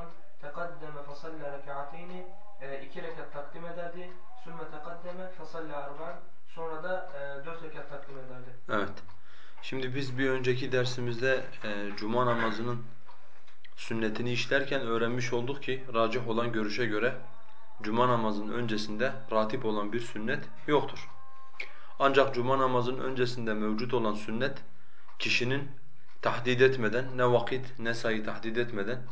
zaman tekaddeme fasalle rekaateyni e, iki rekat takdim ederdi. Sümme tekaddeme fasalle arba'an sonra da e, dört rekat takdim ederdi. Evet. Şimdi biz bir önceki dersimizde e, Cuma namazının sünnetini işlerken öğrenmiş olduk ki racih olan görüşe göre Cuma namazının öncesinde ratip olan bir sünnet yoktur. Ancak Cuma namazının öncesinde mevcut olan sünnet kişinin tahdid etmeden, ne vakit ne sayı tahdid etmeden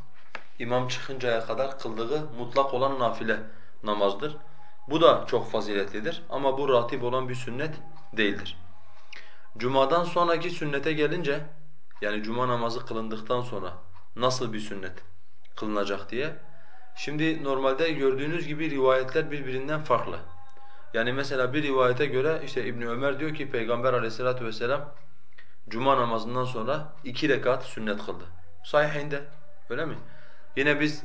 imam çıkıncaya kadar kıldığı mutlak olan nafile namazdır. Bu da çok faziletlidir ama bu ratip olan bir sünnet değildir. Cuma'dan sonraki sünnete gelince yani cuma namazı kılındıktan sonra nasıl bir sünnet kılınacak diye. Şimdi normalde gördüğünüz gibi rivayetler birbirinden farklı. Yani mesela bir rivayete göre işte İbn Ömer diyor ki Peygamber Aleyhisselatü vesselam cuma namazından sonra iki rekat sünnet kıldı. Sahihinde öyle mi? Yine biz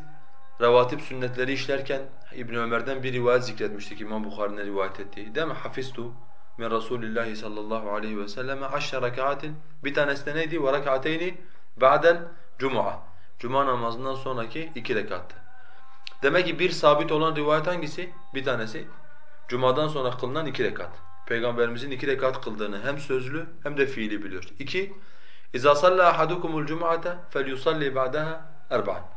revatip sünnetleri işlerken İbn Ömer'den bir rivayet zikretmiştik İmam Bukhari'nin rivayet ettiği. Değil mi? Hafiztu min Rasulillahi sallallahu aleyhi ve selleme aşşe rekatin. Bir tanesi de neydi? Ve rekateyni ba'del cuma. Cuma namazından sonraki iki rekattı. Demek ki bir sabit olan rivayet hangisi? Bir tanesi. Cuma'dan sonra kılınan iki rekat. Peygamberimizin iki rekat kıldığını hem sözlü hem de fiili biliyoruz. İki, اِذَا صَلَّى أَحَدُكُمُ الْجُمْعَةَ فَلْيُصَلِّ بَعْدَهَا اَرْبَعًا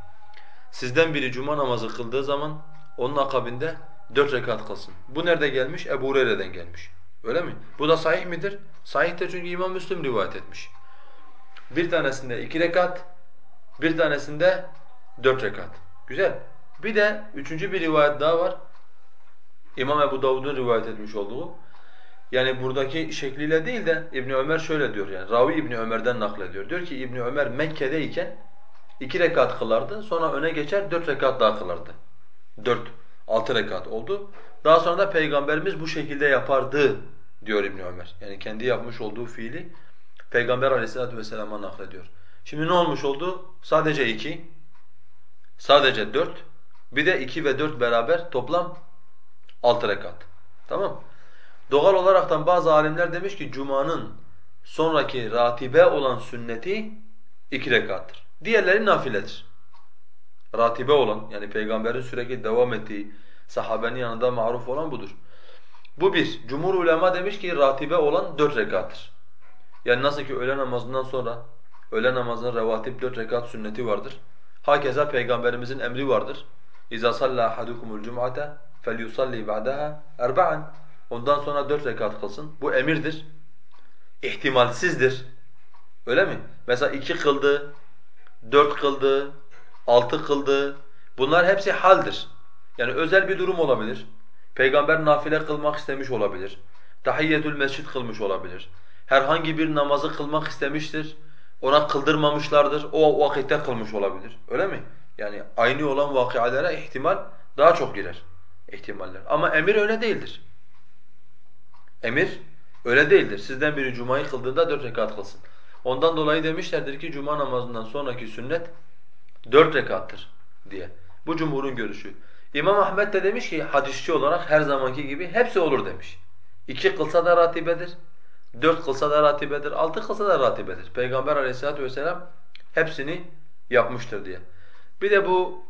Sizden biri cuma namazı kıldığı zaman onun akabinde dört rekat kılsın. Bu nerede gelmiş? Ebu Hureyre'den gelmiş. Öyle mi? Bu da sahih midir? Sahihtir çünkü İmam Müslim rivayet etmiş. Bir tanesinde iki rekat, bir tanesinde dört rekat. Güzel. Bir de üçüncü bir rivayet daha var. İmam Ebu Davud'un rivayet etmiş olduğu. Yani buradaki şekliyle değil de İbn Ömer şöyle diyor yani. Ravi İbn Ömer'den naklediyor. Diyor ki İbn Ömer Mekke'deyken iki rekat kılardı. Sonra öne geçer dört rekat daha kılardı. Dört, altı rekat oldu. Daha sonra da Peygamberimiz bu şekilde yapardı diyor İbn Ömer. Yani kendi yapmış olduğu fiili Peygamber Aleyhisselatü vesselam'a naklediyor. Şimdi ne olmuş oldu? Sadece iki, sadece dört, bir de iki ve dört beraber toplam altı rekat. Tamam Doğal olaraktan bazı alimler demiş ki Cuma'nın sonraki ratibe olan sünneti iki rekattır. Diğerleri nafiledir. Ratibe olan yani peygamberin sürekli devam ettiği sahabenin yanında maruf olan budur. Bu bir. Cumhur ulema demiş ki ratibe olan dört rekattır. Yani nasıl ki öğle namazından sonra öğle namazının revatip dört rekat sünneti vardır. Hakeza peygamberimizin emri vardır. İza salla ahadukumul cum'ate felyusalli ba'daha erba'an. Ondan sonra dört rekat kılsın. Bu emirdir. İhtimalsizdir. Öyle mi? Mesela iki kıldı, dört kıldı, altı kıldı. Bunlar hepsi haldir. Yani özel bir durum olabilir. Peygamber nafile kılmak istemiş olabilir. Tahiyyetül mescid kılmış olabilir. Herhangi bir namazı kılmak istemiştir. Ona kıldırmamışlardır. O vakitte kılmış olabilir. Öyle mi? Yani aynı olan vakialara ihtimal daha çok girer. ihtimaller. Ama emir öyle değildir. Emir öyle değildir. Sizden biri cumayı kıldığında dört rekat kılsın. Ondan dolayı demişlerdir ki cuma namazından sonraki sünnet dört rekattır diye. Bu cumhurun görüşü. İmam Ahmed de demiş ki hadisçi olarak her zamanki gibi hepsi olur demiş. İki kılsa da ratibedir, Dört kılsa da ratibedir, altı kılsa da ratibedir. Peygamber aleyhissalatu vesselam hepsini yapmıştır diye. Bir de bu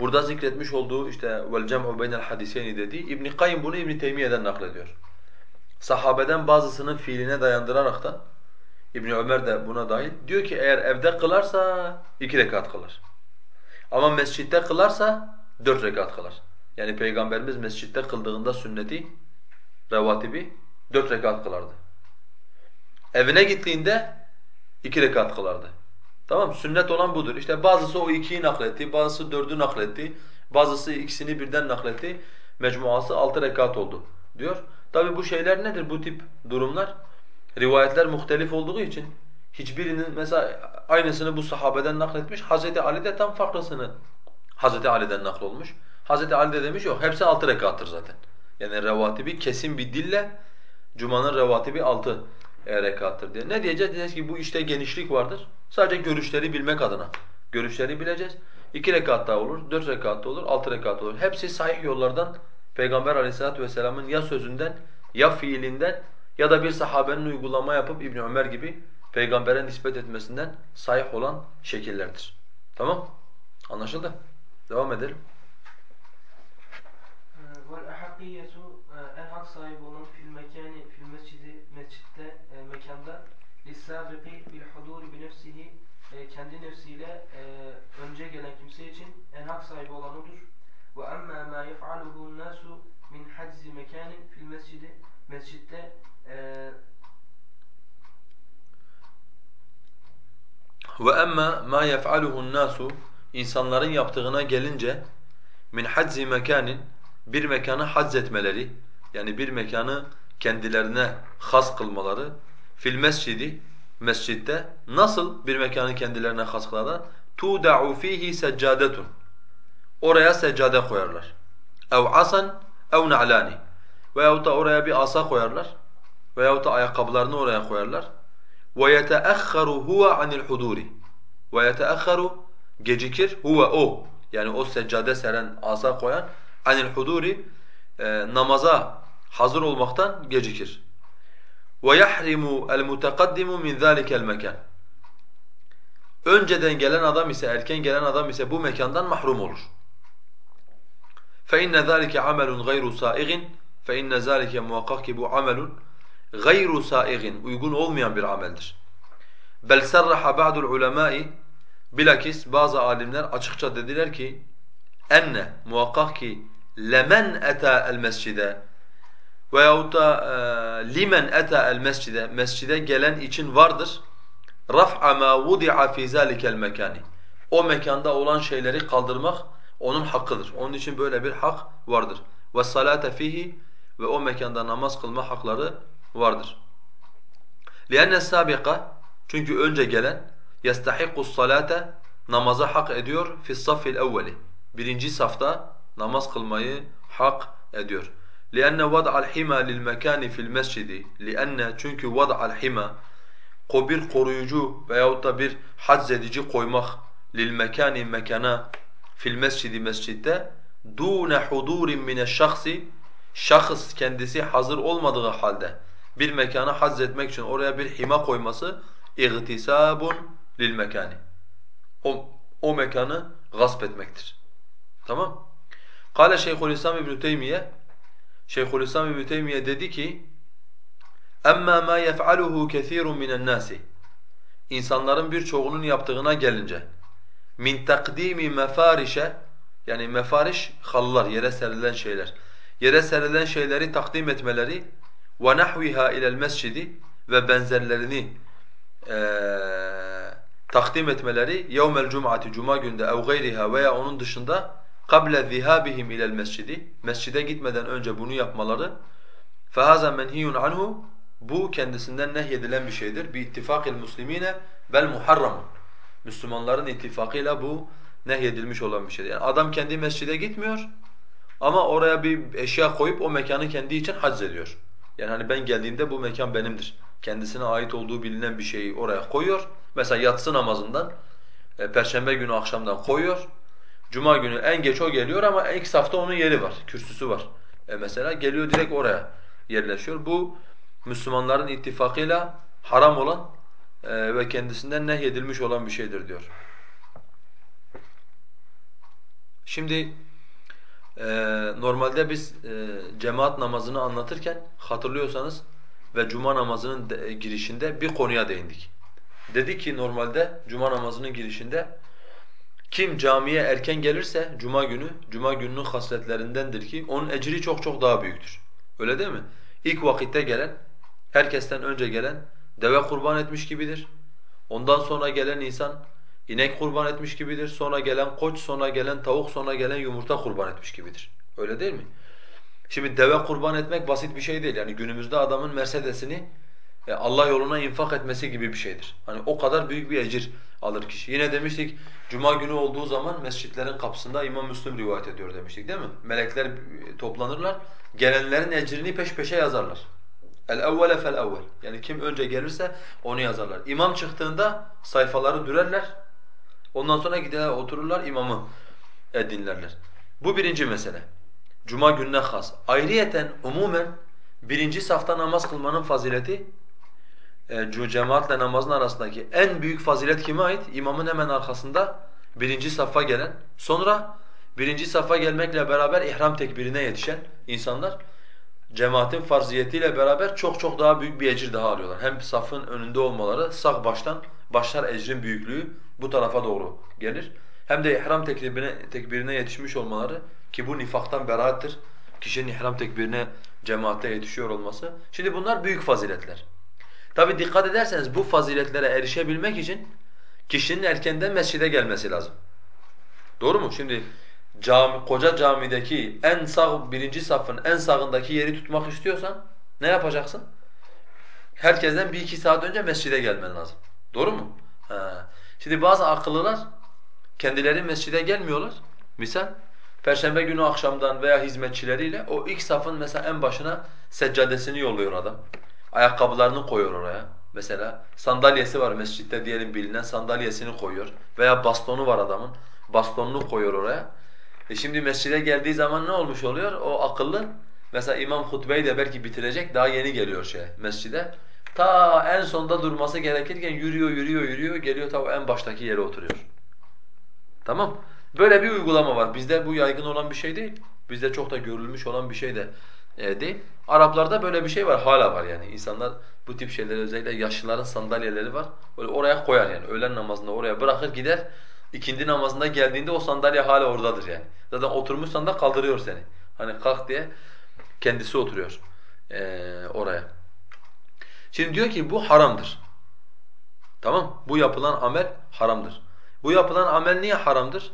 burada zikretmiş olduğu işte vel cem'u beynel hadiseyni dediği İbn Kayyim bunu İbn Teymiyye'den naklediyor. Sahabeden bazısının fiiline dayandıraraktan İbn Ömer de buna dahil diyor ki eğer evde kılarsa iki rekat kılar. Ama mescitte kılarsa dört rekat kılar. Yani Peygamberimiz mescitte kıldığında sünneti, revatibi dört rekat kılardı. Evine gittiğinde iki rekat kılardı. Tamam Sünnet olan budur. İşte bazısı o ikiyi nakletti, bazısı dördü nakletti, bazısı ikisini birden nakletti. Mecmuası altı rekat oldu diyor. Tabi bu şeyler nedir bu tip durumlar? Rivayetler muhtelif olduğu için hiçbirinin mesela aynısını bu sahabeden nakletmiş. Hazreti Ali de tam farklısını Hazreti Ali'den naklolmuş. Hazreti Ali de demiş yok hepsi altı rekattır zaten. Yani revatibi kesin bir dille Cuma'nın revatibi altı e, rekattır diye. Ne diyeceğiz? Diyeceğiz ki bu işte genişlik vardır. Sadece görüşleri bilmek adına. Görüşleri bileceğiz. İki rekat da olur, dört rekat da olur, altı rekat olur. Hepsi sahih yollardan Peygamber aleyhissalatu vesselamın ya sözünden ya fiilinden ya da bir sahabenin uygulama yapıp İbn Ömer gibi peygambere nispet etmesinden sahih olan şekillerdir. Tamam? Anlaşıldı? Devam edelim. Vel ahakkiyetu en hak sahibi olan fil mekani fil mescidi mescitte e, mekanda bi nefsihi e, kendi nefsiyle e, önce gelen kimse için en hak sahibi olan odur. Emmâ mâ yef'aluhu nâsu min haczi mekanin fil mescidi mescitte ve emma ma yef'aluhu'n nasu insanların yaptığına gelince min haczi mekanin bir mekanı hacz etmeleri yani bir mekanı kendilerine has kılmaları fil mescidi mescitte nasıl bir mekanı kendilerine has kılarlar? Tuda'u fihi seccadetun. Oraya seccade koyarlar. Ev asan ev na'lani. Veyahut da oraya bir asa koyarlar Veyahut da ayakkabılarını oraya koyarlar. وَيَتَأَخَّرُ هُوَ عَنِ الْحُدُورِ وَيَتَأَخَّرُ Gecikir, huve o. Yani o seccade seren, asa koyan anil huduri e, namaza hazır olmaktan gecikir. Ve yahrimu el mutakaddimu min zalika'l mekan. Önceden gelen adam ise erken gelen adam ise bu mekandan mahrum olur. Fe inne zalike amelun gayru saigin fe inne zalike muhakkak ki bu amelun gayru saigin uygun olmayan bir ameldir. Bel sarraha ba'dul ulemai bilakis bazı alimler açıkça dediler ki enne muhakkak ki lemen eta el mescide veyahut da e, limen eta el mescide mescide gelen için vardır raf'a ma vudi'a fi zalikel mekani o mekanda olan şeyleri kaldırmak onun hakkıdır. Onun için böyle bir hak vardır. Ve salate fihi ve o mekanda namaz kılma hakları vardır. لِأَنَّ السَّابِقَ Çünkü önce gelen يَسْتَحِقُّ الصَّلَاةَ Namaza hak ediyor fi saffil evveli. Birinci safta namaz kılmayı hak ediyor. لِأَنَّ وَضْعَ الْحِمَى لِلْمَكَانِ فِي الْمَسْجِدِ لِأَنَّ Çünkü وَضْعَ الْحِمَى Ko bir koruyucu veyahut da bir haczedici koymak lil mekana fil mescidi mescitte dune hudurin mine şahsi şahıs kendisi hazır olmadığı halde bir mekana hazzetmek için oraya bir hima koyması lil mekani. O, o mekanı gasp etmektir. Tamam? Kale Şeyhülislam İbn Teymiye Şeyhülislam İbn Teymiye dedi ki: "Emma ma yef'aluhu kesirun minen nasi." İnsanların birçoğunun yaptığına gelince min takdimi mefarişe yani mefariş halılar yere serilen şeyler. Yere serilen şeyleri takdim etmeleri ve nahviha ilel mescidi ve benzerlerini e, takdim etmeleri yevmel cum'ati cuma günde ev gayriha veya onun dışında kable zihabihim ilel mescidi mescide gitmeden önce bunu yapmaları fehaza menhiyun anhu bu kendisinden nehyedilen bir şeydir. Bi ittifakil muslimine bel muharramun. Müslümanların ittifakıyla bu nehyedilmiş olan bir şeydir. Yani adam kendi mescide gitmiyor ama oraya bir eşya koyup o mekanı kendi için hac ediyor. Yani hani ben geldiğimde bu mekan benimdir. Kendisine ait olduğu bilinen bir şeyi oraya koyuyor. Mesela yatsı namazından e, perşembe günü akşamdan koyuyor. Cuma günü en geç o geliyor ama ilk safta onun yeri var, kürsüsü var. E mesela geliyor direkt oraya yerleşiyor. Bu Müslümanların ittifakıyla haram olan e, ve kendisinden nehyedilmiş olan bir şeydir diyor. Şimdi e, normalde biz e, cemaat namazını anlatırken hatırlıyorsanız ve cuma namazının de, girişinde bir konuya değindik. Dedi ki normalde cuma namazının girişinde kim camiye erken gelirse cuma günü, cuma gününün hasletlerindendir ki onun ecri çok çok daha büyüktür. Öyle değil mi? İlk vakitte gelen, herkesten önce gelen deve kurban etmiş gibidir. Ondan sonra gelen insan inek kurban etmiş gibidir. Sonra gelen koç, sonra gelen tavuk, sonra gelen yumurta kurban etmiş gibidir. Öyle değil mi? Şimdi deve kurban etmek basit bir şey değil. Yani günümüzde adamın Mercedes'ini e, Allah yoluna infak etmesi gibi bir şeydir. Hani o kadar büyük bir ecir alır kişi. Yine demiştik cuma günü olduğu zaman mescitlerin kapısında İmam Müslim rivayet ediyor demiştik değil mi? Melekler toplanırlar. Gelenlerin ecrini peş peşe yazarlar. El evvele fel evvel. Yani kim önce gelirse onu yazarlar. İmam çıktığında sayfaları dürerler. Ondan sonra giderler otururlar imamı dinlerler. Bu birinci mesele. Cuma gününe has. Ayrıyeten umumen birinci safta namaz kılmanın fazileti e, cemaatle namazın arasındaki en büyük fazilet kime ait? İmamın hemen arkasında birinci safa gelen, sonra birinci safa gelmekle beraber ihram tekbirine yetişen insanlar cemaatin farziyetiyle beraber çok çok daha büyük bir ecir daha alıyorlar. Hem safın önünde olmaları sağ baştan başlar ecrin büyüklüğü bu tarafa doğru gelir. Hem de ihram tekbirine, tekbirine yetişmiş olmaları ki bu nifaktan beraattir. Kişinin ihram tekbirine cemaatte yetişiyor olması. Şimdi bunlar büyük faziletler. Tabi dikkat ederseniz bu faziletlere erişebilmek için kişinin erkenden mescide gelmesi lazım. Doğru mu? Şimdi cami, koca camideki en sağ birinci safın en sağındaki yeri tutmak istiyorsan ne yapacaksın? Herkesten bir iki saat önce mescide gelmen lazım. Doğru mu? Ha. Şimdi bazı akıllılar kendileri mescide gelmiyorlar. Misal Perşembe günü akşamdan veya hizmetçileriyle o ilk safın mesela en başına seccadesini yolluyor adam. Ayakkabılarını koyuyor oraya. Mesela sandalyesi var mescitte diyelim bilinen sandalyesini koyuyor. Veya bastonu var adamın. Bastonunu koyuyor oraya. E şimdi mescide geldiği zaman ne olmuş oluyor? O akıllı mesela imam hutbeyi de belki bitirecek daha yeni geliyor şey mescide. Ta en sonda durması gerekirken yürüyor yürüyor yürüyor geliyor ta en baştaki yere oturuyor. Tamam? Böyle bir uygulama var. Bizde bu yaygın olan bir şey değil. Bizde çok da görülmüş olan bir şey de e, değil. Araplarda böyle bir şey var, hala var yani. İnsanlar bu tip şeyleri özellikle yaşlıların sandalyeleri var. Böyle oraya koyar yani. Öğlen namazında oraya bırakır gider. İkindi namazında geldiğinde o sandalye hala oradadır yani. Zaten oturmuşsan da kaldırıyor seni. Hani kalk diye kendisi oturuyor ee, oraya. Şimdi diyor ki bu haramdır. Tamam? Bu yapılan amel haramdır. Bu yapılan amel niye haramdır?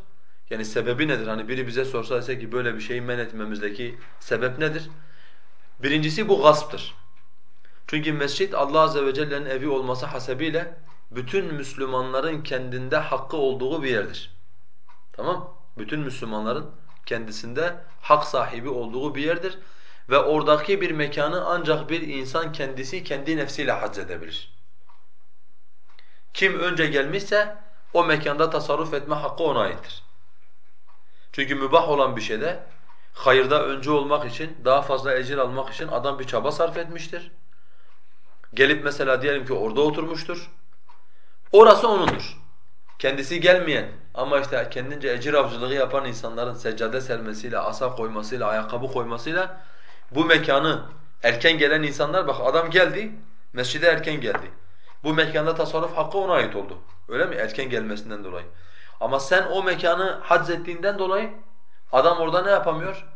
Yani sebebi nedir? Hani biri bize sorsa dese ki böyle bir şeyi men etmemizdeki sebep nedir? Birincisi bu gasptır. Çünkü mescit Allah azze ve celle'nin evi olması hasebiyle bütün Müslümanların kendinde hakkı olduğu bir yerdir. Tamam? Bütün Müslümanların kendisinde hak sahibi olduğu bir yerdir ve oradaki bir mekanı ancak bir insan kendisi kendi nefsiyle hac edebilir. Kim önce gelmişse o mekanda tasarruf etme hakkı ona aittir. Çünkü mübah olan bir şeyde hayırda önce olmak için, daha fazla ecir almak için adam bir çaba sarf etmiştir. Gelip mesela diyelim ki orada oturmuştur. Orası onundur. Kendisi gelmeyen ama işte kendince ecir avcılığı yapan insanların seccade sermesiyle, asa koymasıyla, ayakkabı koymasıyla bu mekanı erken gelen insanlar bak adam geldi, mescide erken geldi. Bu mekanda tasarruf hakkı ona ait oldu. Öyle mi? Erken gelmesinden dolayı. Ama sen o mekanı ettiğinden dolayı adam orada ne yapamıyor?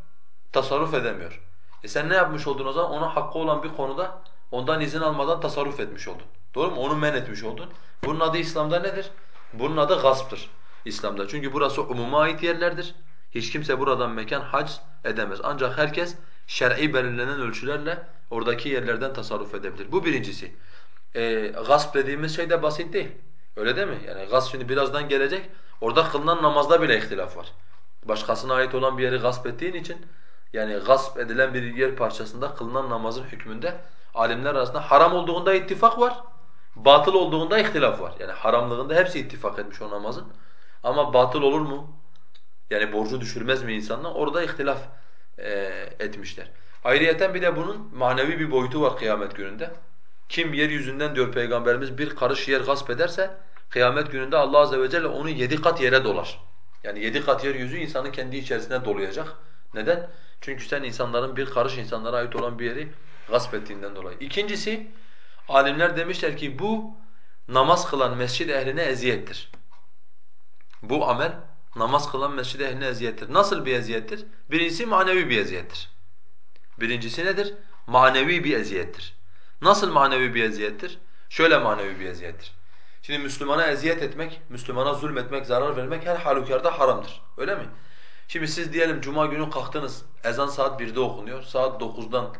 Tasarruf edemiyor. E sen ne yapmış oldun o zaman? Ona hakkı olan bir konuda ondan izin almadan tasarruf etmiş oldun. Doğru mu? Onu men etmiş oldun. Bunun adı İslam'da nedir? Bunun adı gasptır İslam'da. Çünkü burası umuma ait yerlerdir. Hiç kimse buradan mekan hac edemez. Ancak herkes şer'i belirlenen ölçülerle oradaki yerlerden tasarruf edebilir. Bu birincisi. E, gasp dediğimiz şey de basit değil. Öyle değil mi? Yani gasp şimdi birazdan gelecek. Orada kılınan namazda bile ihtilaf var. Başkasına ait olan bir yeri gasp ettiğin için yani gasp edilen bir yer parçasında kılınan namazın hükmünde alimler arasında haram olduğunda ittifak var. Batıl olduğunda ihtilaf var. Yani haramlığında hepsi ittifak etmiş o namazın. Ama batıl olur mu? Yani borcu düşürmez mi insanlar? Orada ihtilaf e, etmişler. Ayrıyeten bir de bunun manevi bir boyutu var kıyamet gününde. Kim yeryüzünden diyor Peygamberimiz bir karış yer gasp ederse kıyamet gününde Allah azze ve celle onu yedi kat yere dolar. Yani yedi kat yeryüzü insanın kendi içerisine dolayacak. Neden? Çünkü sen insanların bir karış insanlara ait olan bir yeri gasp ettiğinden dolayı. İkincisi alimler demişler ki bu namaz kılan mescid ehline eziyettir. Bu amel namaz kılan mescid ehline eziyettir. Nasıl bir eziyettir? Birincisi manevi bir eziyettir. Birincisi nedir? Manevi bir eziyettir. Nasıl manevi bir eziyettir? Şöyle manevi bir eziyettir. Şimdi Müslümana eziyet etmek, Müslümana zulmetmek, zarar vermek her halükarda haramdır. Öyle mi? Şimdi siz diyelim cuma günü kalktınız, ezan saat 1'de okunuyor. Saat 9'dan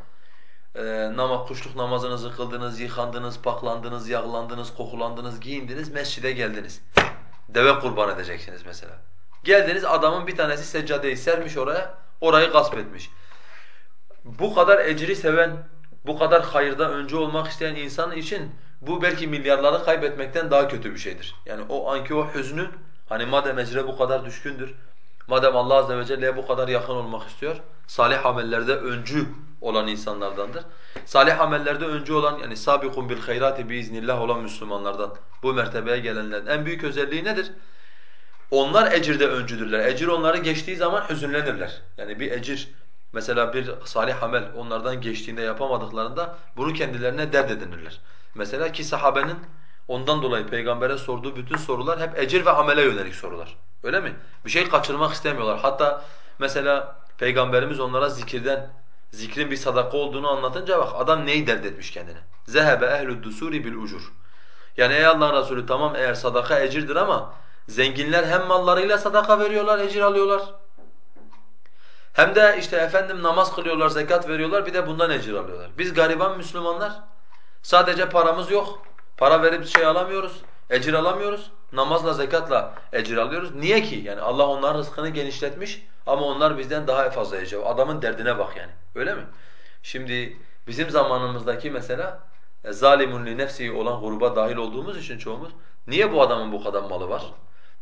e, nama, kuşluk namazınızı kıldınız, yıkandınız, paklandınız, yağlandınız, kokulandınız, giyindiniz, mescide geldiniz. Deve kurban edeceksiniz mesela. Geldiniz adamın bir tanesi seccadeyi sermiş oraya, orayı gasp etmiş. Bu kadar ecri seven, bu kadar hayırda önce olmak isteyen insan için bu belki milyarları kaybetmekten daha kötü bir şeydir. Yani o anki o hüznü, hani madem ecre bu kadar düşkündür, madem Allah azze ve celle'ye bu kadar yakın olmak istiyor, salih amellerde öncü olan insanlardandır. Salih amellerde öncü olan yani sabiqun bil hayrati biiznillah olan Müslümanlardan bu mertebeye gelenlerin en büyük özelliği nedir? Onlar ecirde öncüdürler. Ecir onları geçtiği zaman hüzünlenirler. Yani bir ecir mesela bir salih amel onlardan geçtiğinde yapamadıklarında bunu kendilerine dert edinirler. Mesela ki sahabenin ondan dolayı peygambere sorduğu bütün sorular hep ecir ve amele yönelik sorular. Öyle mi? Bir şey kaçırmak istemiyorlar. Hatta mesela peygamberimiz onlara zikirden, zikrin bir sadaka olduğunu anlatınca bak adam neyi dert etmiş kendine. Zehebe ehlud dusuri bil ucur. Yani ey Allah'ın Resulü tamam eğer sadaka ecirdir ama zenginler hem mallarıyla sadaka veriyorlar, ecir alıyorlar. Hem de işte efendim namaz kılıyorlar, zekat veriyorlar bir de bundan ecir alıyorlar. Biz gariban Müslümanlar sadece paramız yok. Para verip şey alamıyoruz, ecir alamıyoruz. Namazla, zekatla ecir alıyoruz. Niye ki? Yani Allah onların rızkını genişletmiş ama onlar bizden daha fazla ecir. Adamın derdine bak yani. Öyle mi? Şimdi bizim zamanımızdaki mesela e, zalimun li nefsihi olan gruba dahil olduğumuz için çoğumuz niye bu adamın bu kadar malı var?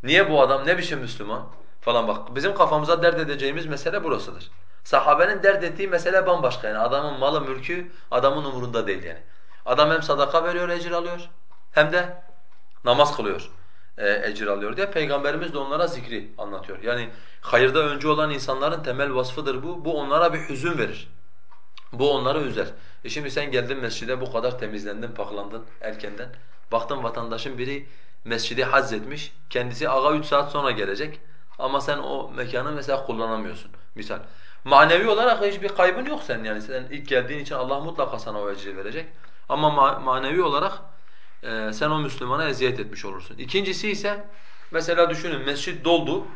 Niye bu adam ne biçim Müslüman? Falan bak bizim kafamıza dert edeceğimiz mesele burasıdır. Sahabenin dert ettiği mesele bambaşka yani adamın malı mülkü adamın umurunda değil yani. Adam hem sadaka veriyor ecir alıyor hem de namaz kılıyor e, ecir alıyor diye Peygamberimiz de onlara zikri anlatıyor. Yani hayırda öncü olan insanların temel vasfıdır bu. Bu onlara bir hüzün verir. Bu onları üzer. E şimdi sen geldin mescide bu kadar temizlendin, paklandın erkenden. Baktın vatandaşın biri mescidi hazzetmiş. Kendisi aga üç saat sonra gelecek. Ama sen o mekanı mesela kullanamıyorsun misal. Manevi olarak hiçbir kaybın yok sen yani. Sen ilk geldiğin için Allah mutlaka sana o ecri verecek. Ama ma manevi olarak e, sen o Müslümana eziyet etmiş olursun. İkincisi ise mesela düşünün mescit doldu.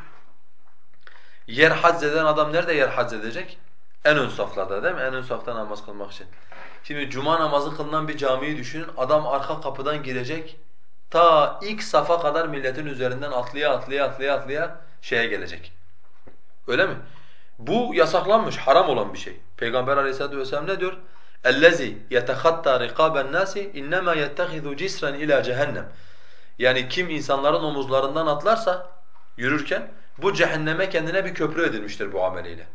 Yer haczeden adam nerede yer haczedecek? En ön saflarda değil mi? En ön safta namaz kılmak için. Şimdi cuma namazı kılınan bir camiyi düşünün. Adam arka kapıdan girecek. Ta ilk safa kadar milletin üzerinden atlaya atlaya atlaya atlaya şeye gelecek. Öyle mi? Bu yasaklanmış, haram olan bir şey. Peygamber aleyhissalatu vesselam ne diyor? اَلَّذِي يَتَخَطَّى رِقَابَ النَّاسِ اِنَّمَا يَتَّخِذُ جِسْرًا ila cehennem. Yani kim insanların omuzlarından atlarsa yürürken bu cehenneme kendine bir köprü edilmiştir bu ameliyle.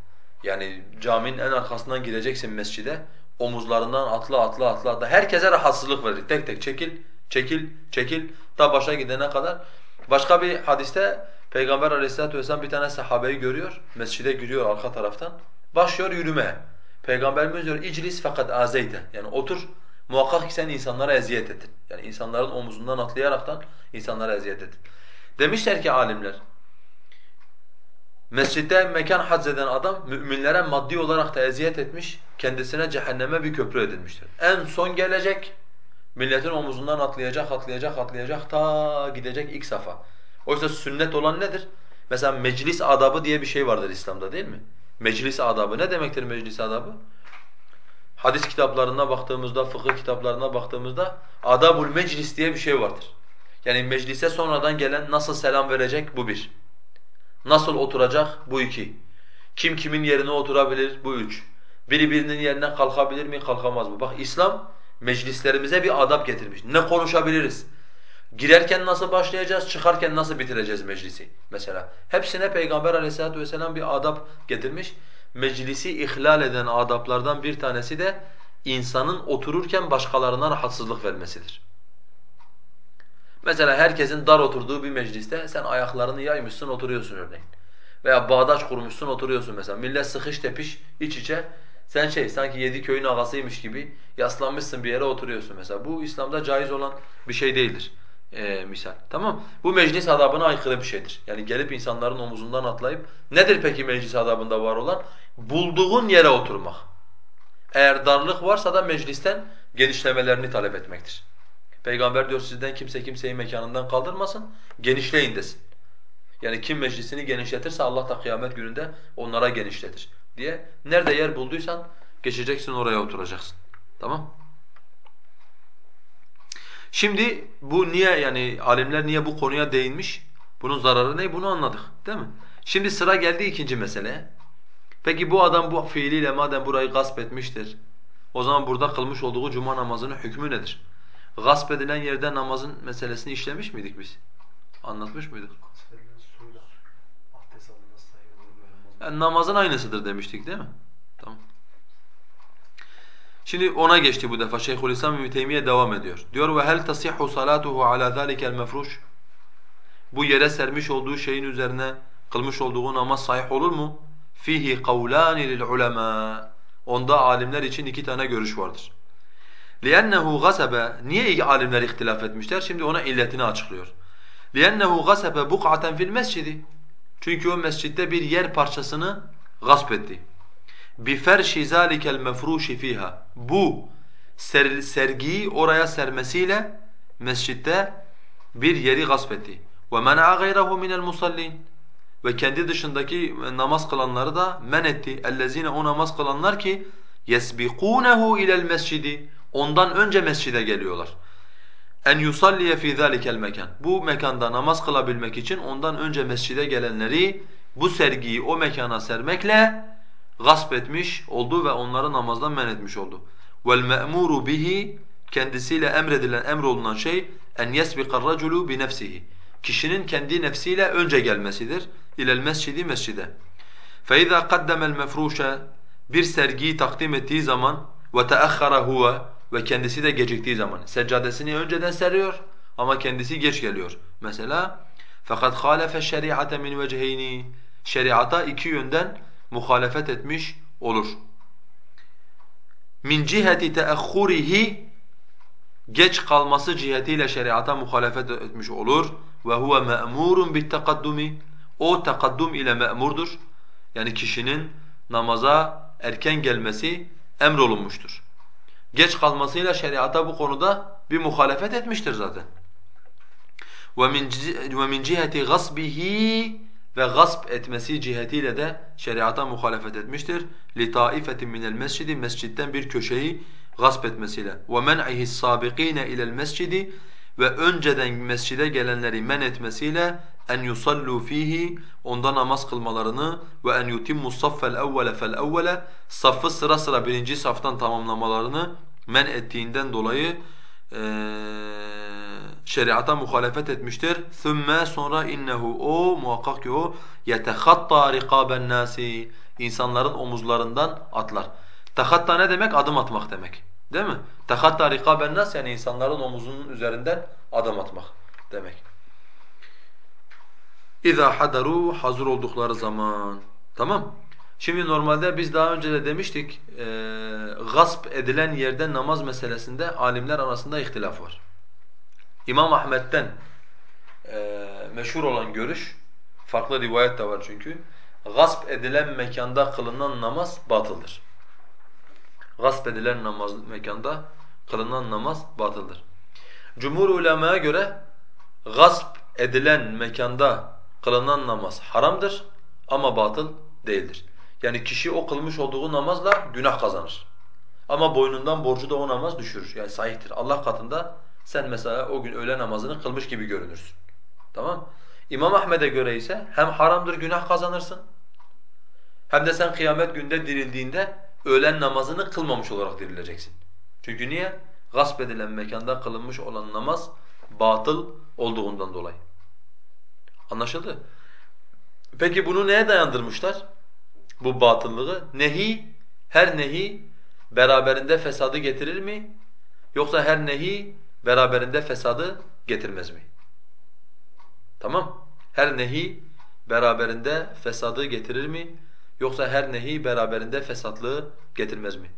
Yani caminin en arkasından gireceksin mescide, omuzlarından atla atla atla atla. Herkese rahatsızlık verir. Tek tek çekil, çekil, çekil ta başa gidene kadar. Başka bir hadiste Peygamber aleyhissalatu vesselam bir tane sahabeyi görüyor, mescide giriyor arka taraftan. Başlıyor yürümeye. Peygamberimiz diyor iclis fakat azeyte. Yani otur muhakkak ki sen insanlara eziyet ettin. Yani insanların omuzundan atlayaraktan insanlara eziyet ettin. Demişler ki alimler Mescitte mekan haczeden adam müminlere maddi olarak da eziyet etmiş, kendisine cehenneme bir köprü edilmiştir. En son gelecek, milletin omuzundan atlayacak, atlayacak, atlayacak, ta gidecek ilk safa. Oysa sünnet olan nedir? Mesela meclis adabı diye bir şey vardır İslam'da değil mi? Meclis adabı. Ne demektir meclis adabı? Hadis kitaplarına baktığımızda, fıkıh kitaplarına baktığımızda adabul meclis diye bir şey vardır. Yani meclise sonradan gelen nasıl selam verecek bu bir. Nasıl oturacak? Bu iki. Kim kimin yerine oturabilir? Bu üç. Biri birinin yerine kalkabilir mi? Kalkamaz mı? Bak İslam meclislerimize bir adab getirmiş. Ne konuşabiliriz? Girerken nasıl başlayacağız, çıkarken nasıl bitireceğiz meclisi mesela. Hepsine Peygamber aleyhissalatu vesselam bir adab getirmiş. meclisi ihlal eden adaplardan bir tanesi de insanın otururken başkalarına rahatsızlık vermesidir. Mesela herkesin dar oturduğu bir mecliste sen ayaklarını yaymışsın oturuyorsun örneğin. Veya bağdaş kurmuşsun oturuyorsun mesela. Millet sıkış tepiş iç içe. Sen şey sanki yedi köyün ağasıymış gibi yaslanmışsın bir yere oturuyorsun mesela. Bu İslam'da caiz olan bir şey değildir ee, misal. Tamam Bu meclis adabına aykırı bir şeydir. Yani gelip insanların omuzundan atlayıp nedir peki meclis adabında var olan? Bulduğun yere oturmak. Eğer darlık varsa da meclisten genişlemelerini talep etmektir. Peygamber diyor sizden kimse kimseyi mekanından kaldırmasın, genişleyin desin. Yani kim meclisini genişletirse Allah da kıyamet gününde onlara genişletir diye. Nerede yer bulduysan geçeceksin oraya oturacaksın. Tamam? Şimdi bu niye yani alimler niye bu konuya değinmiş? Bunun zararı ne? Bunu anladık değil mi? Şimdi sıra geldi ikinci meseleye. Peki bu adam bu fiiliyle madem burayı gasp etmiştir, o zaman burada kılmış olduğu cuma namazının hükmü nedir? Gasp edilen yerde namazın meselesini işlemiş miydik biz? Anlatmış mıydık? Yani namazın aynısıdır demiştik değil mi? Tamam. Şimdi ona geçti bu defa Şeyhülislam İbn Teymiye devam ediyor. Diyor ve hel tasihhu salatuhu ala zalikel mefruş? Bu yere sermiş olduğu şeyin üzerine kılmış olduğu namaz sahih olur mu? Fihi kavlan lil ulema. Onda alimler için iki tane görüş vardır. لِأَنَّهُ غَسَبَ Niye alimler ihtilaf etmişler? Şimdi ona illetini açıklıyor. لِأَنَّهُ غَسَبَ بُقْعَةً fil mescidi. Çünkü o mescitte bir yer parçasını gasp etti. بِفَرْشِ ذَٰلِكَ الْمَفْرُوشِ ف۪يهَا Bu ser, sergiyi oraya sermesiyle mescitte bir yeri gasp etti. وَمَنَعَ غَيْرَهُ مِنَ الْمُصَلِّينَ Ve kendi dışındaki namaz kılanları da men etti. اَلَّذ۪ينَ O namaz kılanlar ki يَسْبِقُونَهُ اِلَى الْمَسْجِدِ Ondan önce mescide geliyorlar. En yusalliye fi zalikel mekan. Bu mekanda namaz kılabilmek için ondan önce mescide gelenleri bu sergiyi o mekana sermekle gasp etmiş oldu ve onları namazdan men etmiş oldu. Vel me'muru bihi kendisiyle emredilen emrolunan şey en yesbiqar raculu bi nefsihi. Kişinin kendi nefsiyle önce gelmesidir. İlel mescidi mescide. Fe iza qaddama el bir sergiyi takdim ettiği zaman ve teahhara huve ve kendisi de geciktiği zaman seccadesini önceden seriyor ama kendisi geç geliyor. Mesela fakat halefe şeriate min vecheyni şeriata iki yönden muhalefet etmiş olur. Min ciheti teahhurihi geç kalması cihetiyle şeriata muhalefet etmiş olur ve huve me'murun o takaddum ile me'murdur. Yani kişinin namaza erken gelmesi emrolunmuştur geç kalmasıyla şeriata bu konuda bir muhalefet etmiştir zaten. وَمِنْ ciheti غَصْبِهِ ve gasp etmesi cihetiyle de şeriata muhalefet etmiştir. لِطَائِفَةٍ مِنَ الْمَسْجِدِ Mescitten bir köşeyi gasp etmesiyle. وَمَنْعِهِ السَّابِقِينَ اِلَى الْمَسْجِدِ Ve önceden mescide gelenleri men etmesiyle en yusallu fihi onda namaz kılmalarını ve en yutimmu saffel evvele fel evvele saffı sıra sıra birinci saftan tamamlamalarını men ettiğinden dolayı e, şeriata muhalefet etmiştir. Thumma sonra innehu o muhakkak ki o yetehatta rikaben nasi insanların omuzlarından atlar. Tahatta ne demek? Adım atmak demek. Değil mi? Tahatta rikaben nas yani insanların omuzunun üzerinden adım atmak demek. İza hadaru hazır oldukları zaman. Tamam? Şimdi normalde biz daha önce de demiştik, e, gasp edilen yerde namaz meselesinde alimler arasında ihtilaf var. İmam Ahmet'ten e, meşhur olan görüş, farklı rivayet de var çünkü, gasp edilen mekanda kılınan namaz batıldır. Gasp edilen namaz mekanda kılınan namaz batıldır. Cumhur ulemaya göre gasp edilen mekanda kılınan namaz haramdır ama batıl değildir. Yani kişi o kılmış olduğu namazla günah kazanır. Ama boynundan borcu da o namaz düşürür. Yani sahihtir. Allah katında sen mesela o gün öğle namazını kılmış gibi görünürsün. Tamam İmam Ahmed'e göre ise hem haramdır günah kazanırsın hem de sen kıyamet günde dirildiğinde öğlen namazını kılmamış olarak dirileceksin. Çünkü niye? Gasp edilen mekanda kılınmış olan namaz batıl olduğundan dolayı. Anlaşıldı? Peki bunu neye dayandırmışlar? Bu batıllığı. Nehi, her nehi beraberinde fesadı getirir mi? Yoksa her nehi beraberinde fesadı getirmez mi? Tamam? Her nehi beraberinde fesadı getirir mi? Yoksa her nehi beraberinde fesatlığı getirmez mi?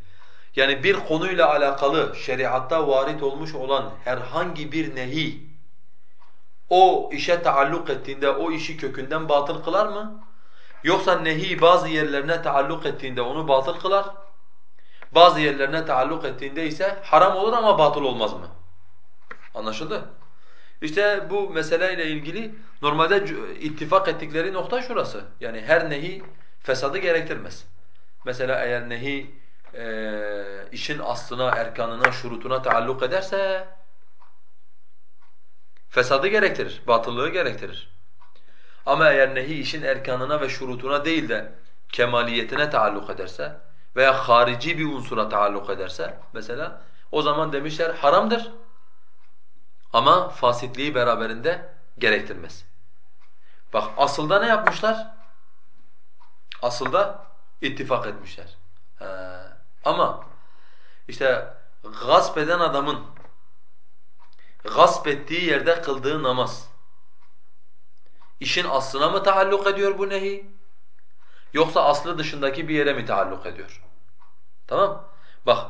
Yani bir konuyla alakalı şeriatta varit olmuş olan herhangi bir nehi o işe taalluk ettiğinde o işi kökünden batıl kılar mı? Yoksa nehi bazı yerlerine taalluk ettiğinde onu batıl kılar. Bazı yerlerine taalluk ettiğinde ise haram olur ama batıl olmaz mı? Anlaşıldı? İşte bu meseleyle ilgili normalde ittifak ettikleri nokta şurası. Yani her nehi fesadı gerektirmez. Mesela eğer nehi e, işin aslına, erkanına, şurutuna taalluk ederse fesadı gerektirir, batıllığı gerektirir. Ama eğer nehi işin erkanına ve şurutuna değil de kemaliyetine taalluk ederse veya harici bir unsura taalluk ederse mesela o zaman demişler haramdır ama fasitliği beraberinde gerektirmez. Bak asılda ne yapmışlar? Asılda ittifak etmişler. He. Ama işte gasp eden adamın gasp ettiği yerde kıldığı namaz işin aslına mı taalluk ediyor bu nehi? Yoksa aslı dışındaki bir yere mi taalluk ediyor? Tamam? Bak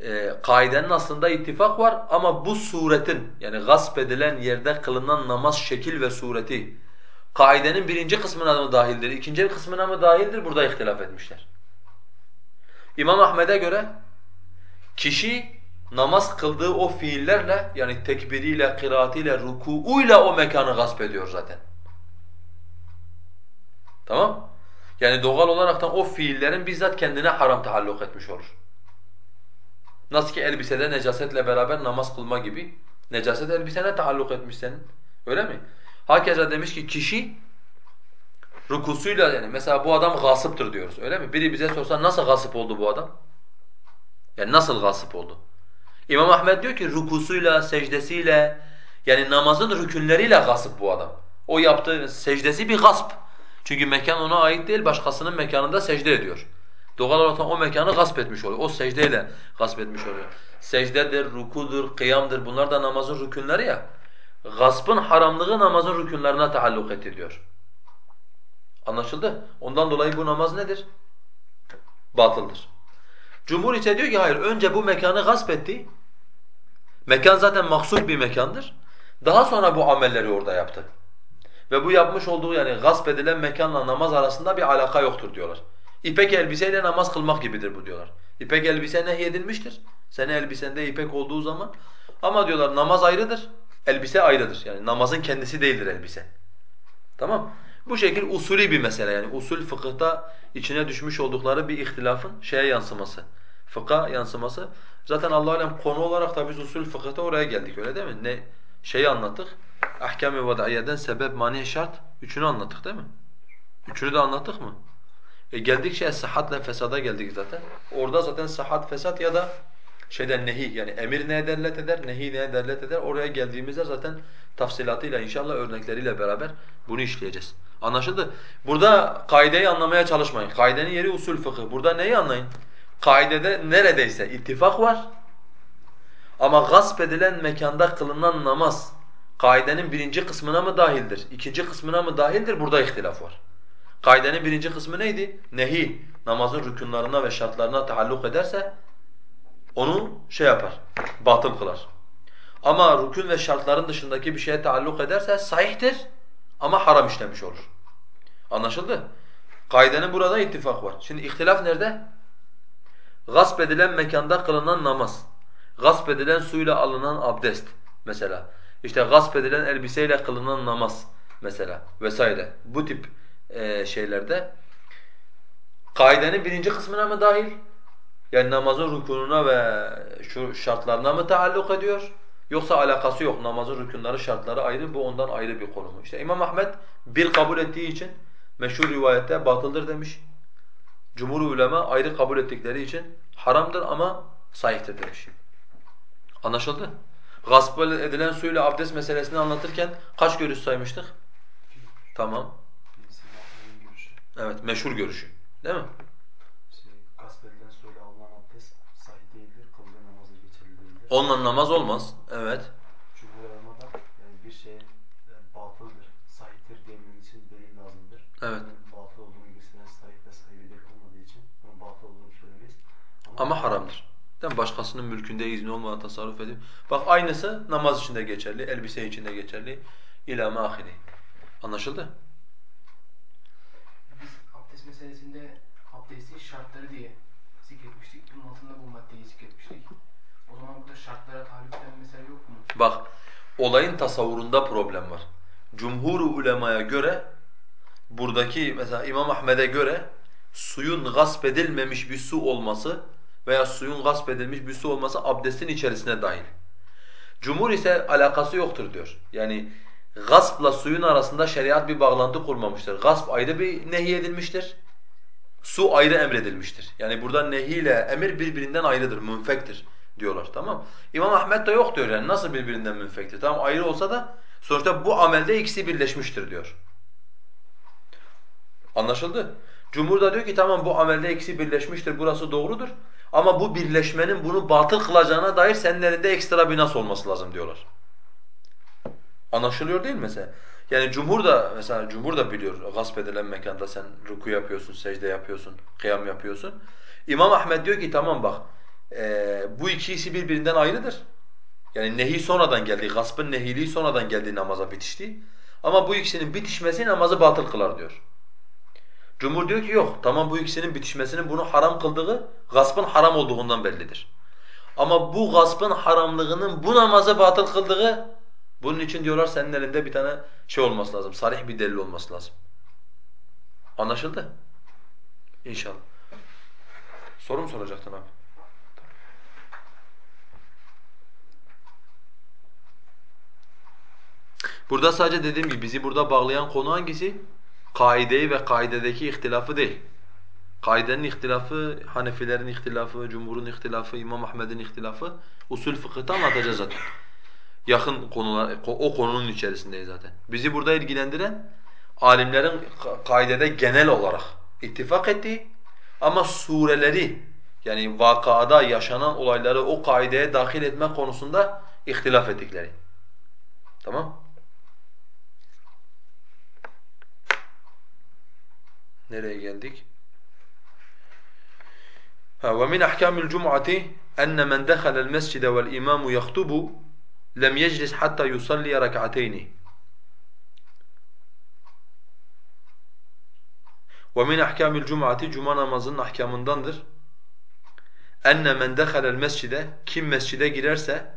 e, kaidenin aslında ittifak var ama bu suretin yani gasp edilen yerde kılınan namaz şekil ve sureti kaidenin birinci kısmına mı dahildir, ikinci kısmına mı dahildir? Burada ihtilaf etmişler. İmam Ahmed'e göre kişi namaz kıldığı o fiillerle yani tekbiriyle, kıraatiyle, rukuuyla o mekanı gasp ediyor zaten. Tamam? Yani doğal olaraktan o fiillerin bizzat kendine haram taalluk etmiş olur. Nasıl ki elbisede necasetle beraber namaz kılma gibi necaset elbisene taalluk etmiş senin. Öyle mi? Hakeza demiş ki kişi rukusuyla yani mesela bu adam gasıptır diyoruz öyle mi? Biri bize sorsa nasıl gasıp oldu bu adam? Yani nasıl gasıp oldu? İmam Ahmed diyor ki rukusuyla, secdesiyle yani namazın rükünleriyle gasıp bu adam. O yaptığı secdesi bir gasp. Çünkü mekan ona ait değil, başkasının mekanında secde ediyor. Doğal olarak o mekanı gasp etmiş oluyor. O secdeyle gasp etmiş oluyor. Secdedir, rukudur, kıyamdır bunlar da namazın rükünleri ya. Gaspın haramlığı namazın rükünlerine taalluk ediyor. Anlaşıldı? Ondan dolayı bu namaz nedir? Batıldır. Cumhur ise diyor ki hayır önce bu mekanı gasp etti. Mekan zaten mahsul bir mekandır. Daha sonra bu amelleri orada yaptı. Ve bu yapmış olduğu yani gasp edilen mekanla namaz arasında bir alaka yoktur diyorlar. İpek elbiseyle namaz kılmak gibidir bu diyorlar. İpek elbise nehyedilmiştir. Senin elbisende ipek olduğu zaman. Ama diyorlar namaz ayrıdır, elbise ayrıdır. Yani namazın kendisi değildir elbise. Tamam Bu şekil usulü bir mesele yani usul fıkıhta içine düşmüş oldukları bir ihtilafın şeye yansıması. Fıkha yansıması. Zaten Allah alem konu olarak da biz usul fıkıhta oraya geldik öyle değil mi? Ne şeyi anlattık. Ahkam-ı vad'iyeden sebep, mani, şart. Üçünü anlattık değil mi? Üçünü de anlattık mı? E geldikçe sıhhatle fesada geldik zaten. Orada zaten sıhhat, fesat ya da şeyden nehi yani emir neye delalet eder, nehi neye delalet eder. Oraya geldiğimizde zaten tafsilatıyla inşallah örnekleriyle beraber bunu işleyeceğiz. Anlaşıldı? Burada kaideyi anlamaya çalışmayın. Kaidenin yeri usul fıkıh. Burada neyi anlayın? Kaidede neredeyse ittifak var. Ama gasp edilen mekanda kılınan namaz kaidenin birinci kısmına mı dahildir, ikinci kısmına mı dahildir? Burada ihtilaf var. Kaidenin birinci kısmı neydi? Nehi, namazın rükunlarına ve şartlarına taalluk ederse onu şey yapar, batıl kılar. Ama rükün ve şartların dışındaki bir şeye taalluk ederse sahihtir ama haram işlemiş olur. Anlaşıldı? Kaidenin burada ittifak var. Şimdi ihtilaf nerede? Gasp edilen mekanda kılınan namaz, gasp edilen suyla alınan abdest mesela. İşte gasp edilen elbiseyle kılınan namaz mesela vesaire. Bu tip e, şeylerde kaidenin birinci kısmına mı dahil? Yani namazın rükununa ve şu şartlarına mı taalluk ediyor? Yoksa alakası yok. Namazın rükunları, şartları ayrı. Bu ondan ayrı bir konu mu? İşte İmam Ahmed bir kabul ettiği için meşhur rivayette batıldır demiş. Cumhur ulema ayrı kabul ettikleri için haramdır ama sahihtir demiş. Anlaşıldı? Gasp edilen suyla abdest meselesini anlatırken kaç görüş saymıştık? Tamam. Evet, meşhur görüşü. Değil mi? Gasp edilen suyla alınan abdest sahih değildir, kıldığı namaza geçerli değildir. Onunla namaz olmaz. Evet. Cumhur ulemada yani bir şey batıldır, sahiptir diyebilmemiz için delil lazımdır. Evet. Batıl olduğunu gösteren sahih ve sahibi delil olmadığı için bunun batıl olduğunu söylemeyiz. Ama haramdır. Değil mi? Başkasının mülkünde izni olmadan tasarruf edip. Bak aynısı namaz için de geçerli, elbise için de geçerli. İlâ mâhiri. Anlaşıldı? Biz abdest meselesinde abdestin şartları diye zikretmiştik. Bunun altında bu maddeyi zikretmiştik. O zaman burada şartlara tahrif eden mesele yok mu? Bak olayın tasavvurunda problem var. Cumhur ulemaya göre buradaki mesela İmam Ahmed'e göre suyun gasp edilmemiş bir su olması veya suyun gasp edilmiş bir su olması abdestin içerisine dahil. Cumhur ise alakası yoktur diyor. Yani gaspla suyun arasında şeriat bir bağlantı kurmamıştır. Gasp ayrı bir nehy edilmiştir. Su ayrı emredilmiştir. Yani burada nehi ile emir birbirinden ayrıdır, münfektir diyorlar tamam İmam Ahmed de yok diyor yani nasıl birbirinden münfektir? Tamam ayrı olsa da sonuçta bu amelde ikisi birleşmiştir diyor. Anlaşıldı? Cumhur da diyor ki tamam bu amelde ikisi birleşmiştir burası doğrudur. Ama bu birleşmenin bunu batıl kılacağına dair senin elinde ekstra bir nas olması lazım diyorlar. Anlaşılıyor değil mi mesela? Yani cumhur da mesela cumhur da biliyor gasp edilen mekanda sen ruku yapıyorsun, secde yapıyorsun, kıyam yapıyorsun. İmam Ahmed diyor ki tamam bak e, bu ikisi birbirinden ayrıdır. Yani nehi sonradan geldi, gaspın nehiliği sonradan geldi namaza bitişti. Ama bu ikisinin bitişmesi namazı batıl kılar diyor. Cumhur diyor ki yok, tamam bu ikisinin bitişmesinin bunu haram kıldığı, gaspın haram olduğundan bellidir. Ama bu gaspın haramlığının bu namazı batıl kıldığı, bunun için diyorlar senin elinde bir tane şey olması lazım, sarih bir delil olması lazım. Anlaşıldı? İnşallah. Soru mu soracaktın abi? Burada sadece dediğim gibi bizi burada bağlayan konu hangisi? Kaideyi ve kaidedeki ihtilafı değil. Kaidenin ihtilafı, Hanefilerin ihtilafı, Cumhur'un ihtilafı, İmam Ahmed'in ihtilafı usul fıkıhta anlatacağız zaten. Yakın konular, o konunun içerisindeyiz zaten. Bizi burada ilgilendiren alimlerin kaidede genel olarak ittifak ettiği ama sureleri yani vakada yaşanan olayları o kaideye dahil etme konusunda ihtilaf ettikleri. Tamam? Nereye geldik? Ha ve min ahkamil cum'ati enne men dakhala'l mescide ve'l imamu yahtubu lem yeclis hatta yusalli rak'atayn. Ve min ahkamil cum'ati cuma namazının ahkamındandır. Enne men dakhala'l mescide kim mescide girerse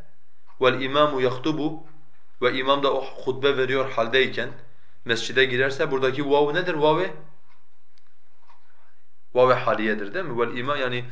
ve'l imamu yahtubu ve imam da o hutbe veriyor haldeyken mescide girerse buradaki vav nedir? Vav Vav haliyedir değil mi? Vel imam yani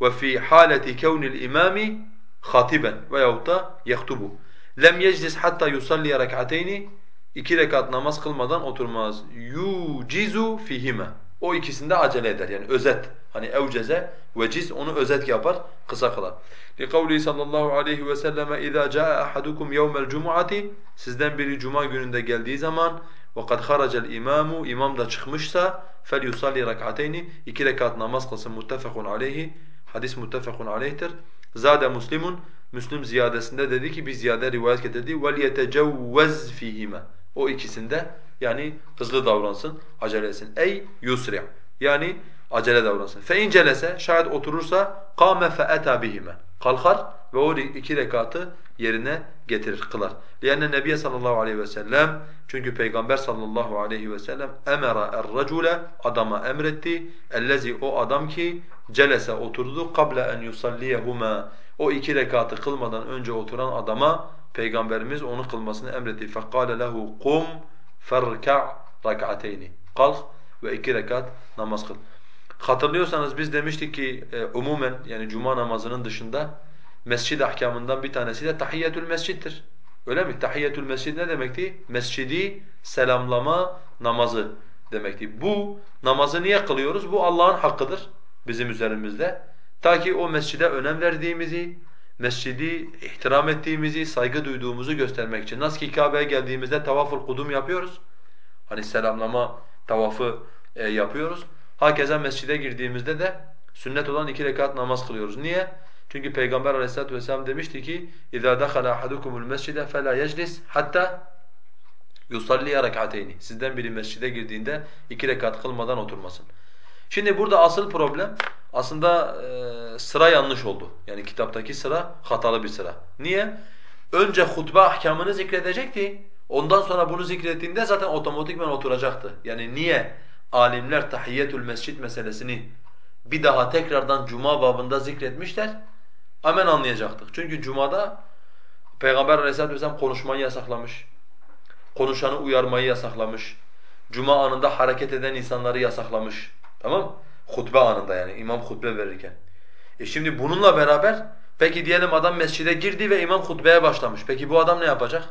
ve fi haleti kevnil imami hatiben veyahut da yahtubu. Lem yeclis hatta yusalli rek'ateyni iki rekat namaz kılmadan oturmaz. Yucizu fihime. O ikisinde acele eder yani özet. Hani evceze veciz onu özet yapar, kısa kılar. Li kavli sallallahu aleyhi ve selleme iza caa ahadukum yevmel cumuati sizden biri cuma gününde geldiği zaman وَقَدْ خَرَجَ الْاِمَامُ İmam da çıkmışsa فَلْيُصَلِّ رَكْعَتَيْنِ İki rekat namaz kılsın muttefekun aleyhi. Hadis muttefekun aleyhtir. Zade Müslimun Müslim ziyadesinde dedi ki bir ziyade rivayet getirdi. وَلْيَتَجَوَّزْ فِيهِمَا O ikisinde yani hızlı davransın, acele etsin. Ey yusri' yani acele davransın. Fe incelese şayet oturursa kâme fe etâ bihime. Kalkar ve o iki rekatı yerine getirir, kılar. Lianne Nebiye sallallahu aleyhi ve sellem çünkü Peygamber sallallahu aleyhi ve sellem emera er-racule adama emretti. Ellezi o adam ki celese oturdu kable en yusalliyehuma. O iki rekatı kılmadan önce oturan adama Peygamberimiz onu kılmasını emretti. فَقَالَ لَهُ قُمْ فَرْكَعْ رَكْعَتَيْنِ Kalk ve iki rekat namaz kıl. Hatırlıyorsanız biz demiştik ki e, umumen yani cuma namazının dışında mescid ahkamından bir tanesi de tahiyyetül mesciddir. Öyle mi? Tahiyyetül mescid ne demekti? Mescidi selamlama namazı demekti. Bu namazı niye kılıyoruz? Bu Allah'ın hakkıdır bizim üzerimizde. Ta ki o mescide önem verdiğimizi, mescidi ihtiram ettiğimizi, saygı duyduğumuzu göstermek için. Nasıl ki Kabe'ye geldiğimizde tavaful kudum yapıyoruz. Hani selamlama tavafı e, yapıyoruz. Hakeza mescide girdiğimizde de sünnet olan iki rekat namaz kılıyoruz. Niye? Çünkü Peygamber aleyhissalatu vesselam demişti ki اِذَا دَخَلَ أَحَدُكُمُ الْمَسْجِدَ فَلَا يَجْلِسْ hatta yusalliye rekateyni. Sizden biri mescide girdiğinde iki rekat kılmadan oturmasın. Şimdi burada asıl problem aslında e, sıra yanlış oldu. Yani kitaptaki sıra hatalı bir sıra. Niye? Önce hutbe ahkamını zikredecekti. Ondan sonra bunu zikrettiğinde zaten otomatikman oturacaktı. Yani niye Alimler tahiyyetül mescid meselesini bir daha tekrardan cuma babında zikretmişler? Hemen anlayacaktık. Çünkü cumada Peygamber aleyhissalatu vesselam konuşmayı yasaklamış. Konuşanı uyarmayı yasaklamış. Cuma anında hareket eden insanları yasaklamış. Tamam Hutbe anında yani imam hutbe verirken. E şimdi bununla beraber peki diyelim adam mescide girdi ve imam hutbeye başlamış. Peki bu adam ne yapacak?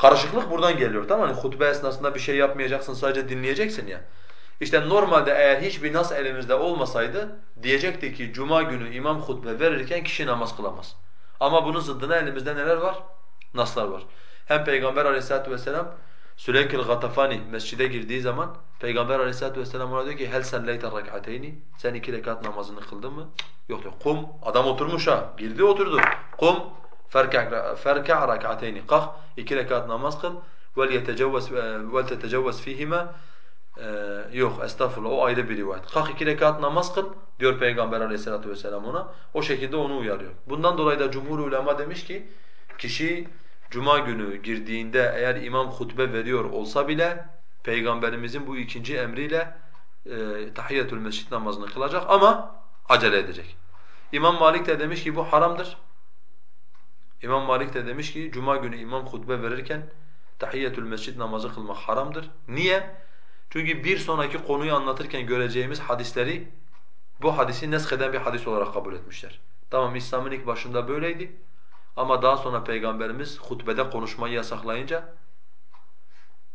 Karışıklık buradan geliyor tamam mı? Hani hutbe esnasında bir şey yapmayacaksın sadece dinleyeceksin ya. İşte normalde eğer hiçbir nas elimizde olmasaydı diyecekti ki cuma günü imam hutbe verirken kişi namaz kılamaz. Ama bunun zıddına elimizde neler var? Naslar var. Hem Peygamber aleyhissalatu vesselam Süleykil Gatafani mescide girdiği zaman Peygamber aleyhissalatu vesselam ona diyor ki hel selleyte rek'ateyni sen iki rekat namazını kıldın mı? Yok diyor. Kum adam oturmuş ha. Girdi oturdu. Kum ferka' rek'ateyni. Kalk iki rekat namaz kıl. Vel yetecevvez vel tetecevvez fihima yok estağfurullah o ayrı bir rivayet. Kalk iki rekat namaz kıl diyor Peygamber aleyhissalatu vesselam ona. O şekilde onu uyarıyor. Bundan dolayı da cumhur ulema demiş ki kişi Cuma günü girdiğinde eğer imam hutbe veriyor olsa bile Peygamberimizin bu ikinci emriyle e, tahiyyetül mescid namazını kılacak ama acele edecek. İmam Malik de demiş ki bu haramdır. İmam Malik de demiş ki cuma günü imam hutbe verirken tahiyyetül mescid namazı kılmak haramdır. Niye? Çünkü bir sonraki konuyu anlatırken göreceğimiz hadisleri bu hadisi nesheden bir hadis olarak kabul etmişler. Tamam İslam'ın ilk başında böyleydi. Ama daha sonra Peygamberimiz hutbede konuşmayı yasaklayınca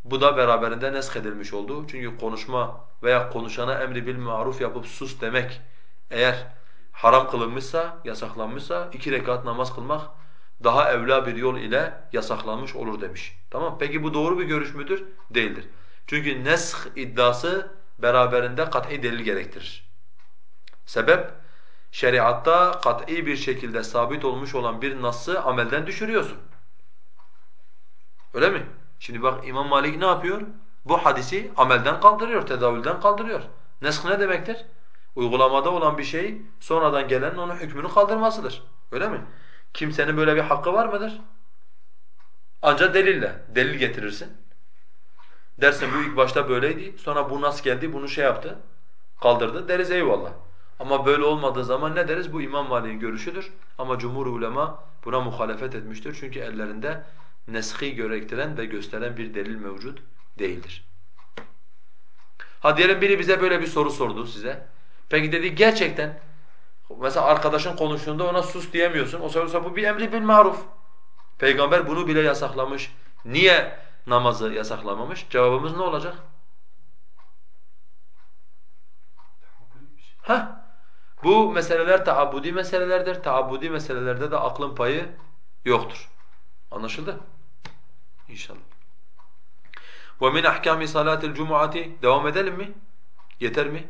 bu da beraberinde neshedilmiş oldu. Çünkü konuşma veya konuşana emri bil maruf yapıp sus demek eğer haram kılınmışsa, yasaklanmışsa iki rekat namaz kılmak daha evla bir yol ile yasaklanmış olur demiş. Tamam Peki bu doğru bir görüş müdür? Değildir. Çünkü nesh iddiası beraberinde kat'i delil gerektirir. Sebep şeriatta kat'i bir şekilde sabit olmuş olan bir nas'ı amelden düşürüyorsun. Öyle mi? Şimdi bak İmam Malik ne yapıyor? Bu hadisi amelden kaldırıyor, tedavülden kaldırıyor. Nesk ne demektir? Uygulamada olan bir şeyi sonradan gelenin onun hükmünü kaldırmasıdır. Öyle mi? Kimsenin böyle bir hakkı var mıdır? Ancak delille. Delil getirirsin. Dersin bu ilk başta böyleydi. Sonra bu nas geldi, bunu şey yaptı. Kaldırdı. Deriz eyvallah. Ama böyle olmadığı zaman ne deriz? Bu İmam Malik'in görüşüdür. Ama cumhur ulema buna muhalefet etmiştir. Çünkü ellerinde neshi gerektiren ve gösteren bir delil mevcut değildir. Ha diyelim biri bize böyle bir soru sordu size. Peki dedi gerçekten mesela arkadaşın konuştuğunda ona sus diyemiyorsun. O sorarsa bu bir emri bil maruf. Peygamber bunu bile yasaklamış. Niye namazı yasaklamamış? Cevabımız ne olacak? Ha? Bu meseleler taabbudi meselelerdir. Taabbudi meselelerde de aklın payı yoktur. Anlaşıldı? İnşallah. وَمِنْ اَحْكَامِ صَلَاتِ الْجُمُعَةِ Devam edelim mi? Yeter mi?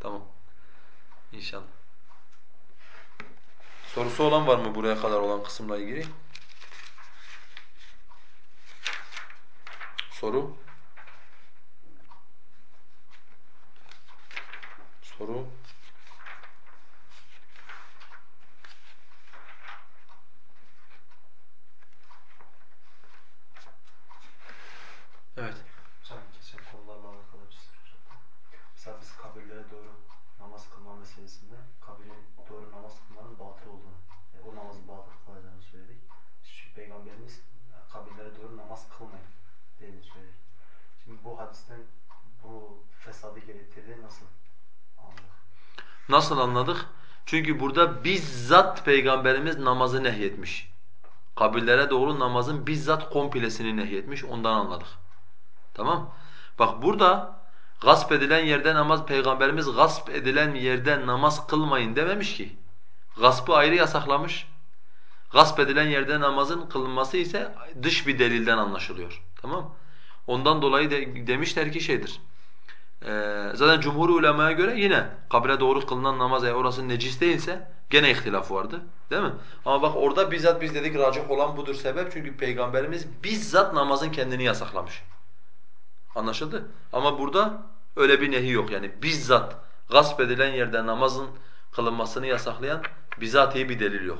tamam. İnşallah. Sorusu olan var mı buraya kadar olan kısımla ilgili? Soru? Soru? Evet. Hocam geçen konularla alakalı bir soru soracaktım. Mesela biz kabirlere doğru namaz kılma meselesinde kabirin doğru namaz kılmanın batıl olduğunu, e, o namazın batıl kılacağını söyledik. Çünkü Peygamberimiz kabirlere doğru namaz kılmayın diye söyledik. Şimdi bu hadisten bu fesadı gerektirdiği nasıl anladık? Nasıl anladık? Çünkü burada bizzat Peygamberimiz namazı nehyetmiş. Kabirlere doğru namazın bizzat komplesini nehyetmiş, ondan anladık. Tamam? Bak burada gasp edilen yerde namaz, Peygamberimiz gasp edilen yerde namaz kılmayın dememiş ki. Gaspı ayrı yasaklamış. Gasp edilen yerde namazın kılınması ise dış bir delilden anlaşılıyor. Tamam Ondan dolayı de, demişler ki şeydir. Ee, zaten cumhur ulemaya göre yine kabre doğru kılınan namaz eğer orası necis değilse gene ihtilaf vardı. Değil mi? Ama bak orada bizzat biz dedik racih olan budur sebep çünkü peygamberimiz bizzat namazın kendini yasaklamış. Anlaşıldı? Ama burada öyle bir nehi yok yani bizzat gasp edilen yerde namazın kılınmasını yasaklayan bizatihi bir delil yok.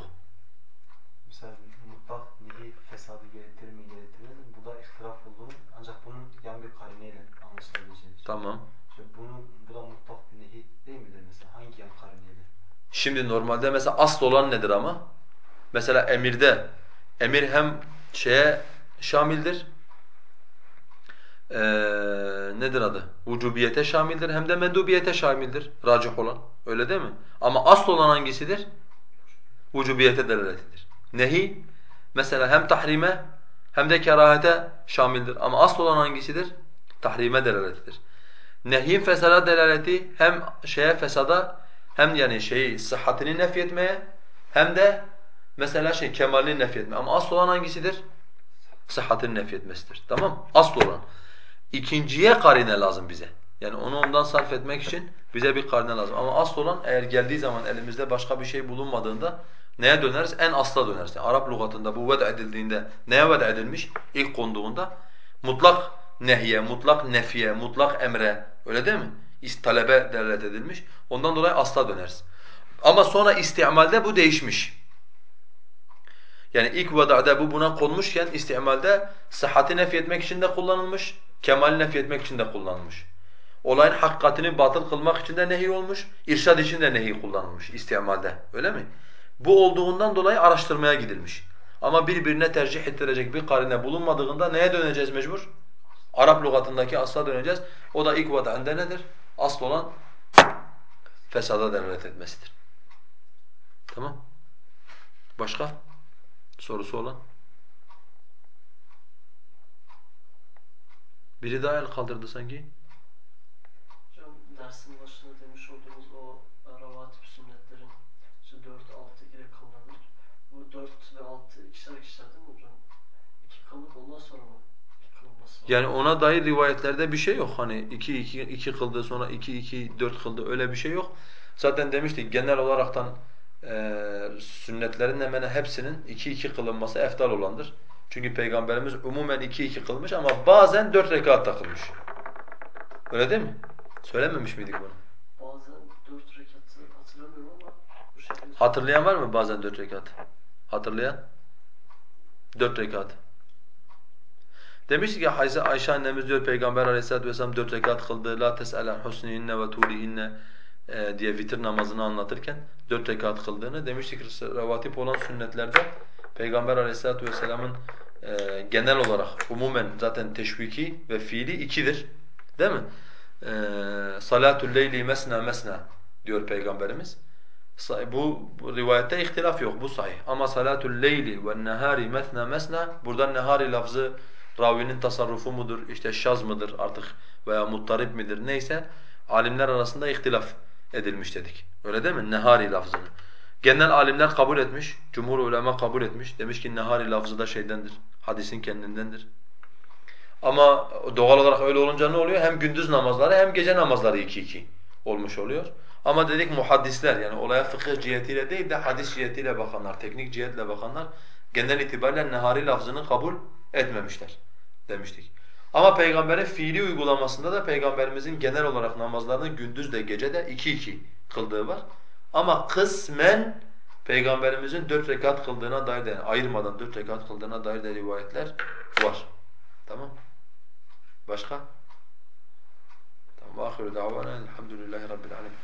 Mesela mutlak nehi fesadı gerektirir mi gerektirmez mi? Bu da ihtilaf olduğunu ancak bunun yan bir karineyle anlaşılabileceğini. Tamam. İşte bunu, bu da mutlak bir nehi değil midir mesela? Hangi yan karineyle? Şimdi normalde mesela asıl olan nedir ama? Mesela emirde, emir hem şeye şamildir, ee, nedir adı? Vücubiyete şamildir hem de mendubiyete şamildir racih olan. Öyle değil mi? Ama asıl olan hangisidir? Vücubiyete delaletidir. Nehi mesela hem tahrime hem de kerahete şamildir. Ama asıl olan hangisidir? Tahrime delaletidir. Nehyin fesada delaleti hem şeye fesada hem yani şeyi sıhhatini nefyetmeye hem de mesela şey kemalini nefyetmeye. Ama asıl olan hangisidir? Sıhhatini nefyetmesidir. Tamam? Asıl olan. İkinciye karine lazım bize. Yani onu ondan sarf etmek için bize bir karine lazım. Ama asıl olan eğer geldiği zaman elimizde başka bir şey bulunmadığında neye döneriz? En asla döneriz. Yani Arap lügatında bu ved edildiğinde neye ved edilmiş? İlk konduğunda mutlak nehye, mutlak nefiye, mutlak emre öyle değil mi? talebe delalet edilmiş. Ondan dolayı asla döneriz. Ama sonra istimalde bu değişmiş. Yani ilk vada'da bu buna konmuşken istimalde sıhhati nefyetmek için de kullanılmış, kemali nefyetmek için de kullanılmış. Olayın hakikatini batıl kılmak için de nehi olmuş, irşad için de nehi kullanılmış istimalde. Öyle mi? Bu olduğundan dolayı araştırmaya gidilmiş. Ama birbirine tercih ettirecek bir karine bulunmadığında neye döneceğiz mecbur? Arap lügatındaki asla döneceğiz. O da ilk vada'ında nedir? Asıl olan fesada delalet etmesidir. Tamam. Başka? Sorusu olan? Biri daha el kaldırdı sanki. Hocam dersin başında demiş olduğumuz o ravatip sünnetlerin işte 4, 6 ile kılınabilir. Bu 4 ve 6 ikişer ikişer değil mi hocam? İki kıldık ondan sonra mı? İki kılınması var. Yani ona dair rivayetlerde bir şey yok. Hani 2 2 2 kıldı sonra 2 2 4 kıldı öyle bir şey yok. Zaten demiştik genel olaraktan e, sünnetlerin hemen hepsinin 2 2 kılınması efdal olandır. Çünkü peygamberimiz umumen 2 2 kılmış ama bazen 4 rekat da kılmış. Öyle değil mi? Söylememiş miydik bunu? Bazen 4 rekatı hatırlamıyorum ama bu şekilde. Hatırlayan var mı bazen 4 rekat? Hatırlayan? 4 rekat. Demiştik ya Ayşe, Ayşe annemiz diyor Peygamber aleyhissalatu vesselam 4 rekat kıldı. La tes'el an husnihinne ve tulihinne e, diye vitir namazını anlatırken 4 rekat kıldığını demiştik revatip olan sünnetlerde Peygamber aleyhissalatu vesselamın e, genel olarak umumen zaten teşviki ve fiili ikidir. Değil mi? E, Salatul leyli mesna mesna diyor Peygamberimiz. Bu, bu rivayette ihtilaf yok. Bu sahih. Ama salatul leyli ve nehari mesna mesna buradan nehari lafzı ravinin tasarrufu mudur, işte şaz mıdır artık veya muttarip midir neyse alimler arasında ihtilaf edilmiş dedik. Öyle değil mi? Nehari lafzını. Genel alimler kabul etmiş, cumhur ulema kabul etmiş. Demiş ki nehari lafzı da şeydendir, hadisin kendindendir. Ama doğal olarak öyle olunca ne oluyor? Hem gündüz namazları hem gece namazları iki iki olmuş oluyor. Ama dedik muhaddisler yani olaya fıkıh cihetiyle değil de hadis cihetiyle bakanlar, teknik cihetle bakanlar genel itibariyle nehari lafzını kabul etmemişler demiştik. Ama peygamberin fiili uygulamasında da peygamberimizin genel olarak namazlarını gündüz de gece de iki iki kıldığı var. Ama kısmen peygamberimizin dört rekat kıldığına dair de ayırmadan dört rekat kıldığına dair de rivayetler var. Tamam? Başka? Tamam. Ahiru davana elhamdülillahi rabbil alemin.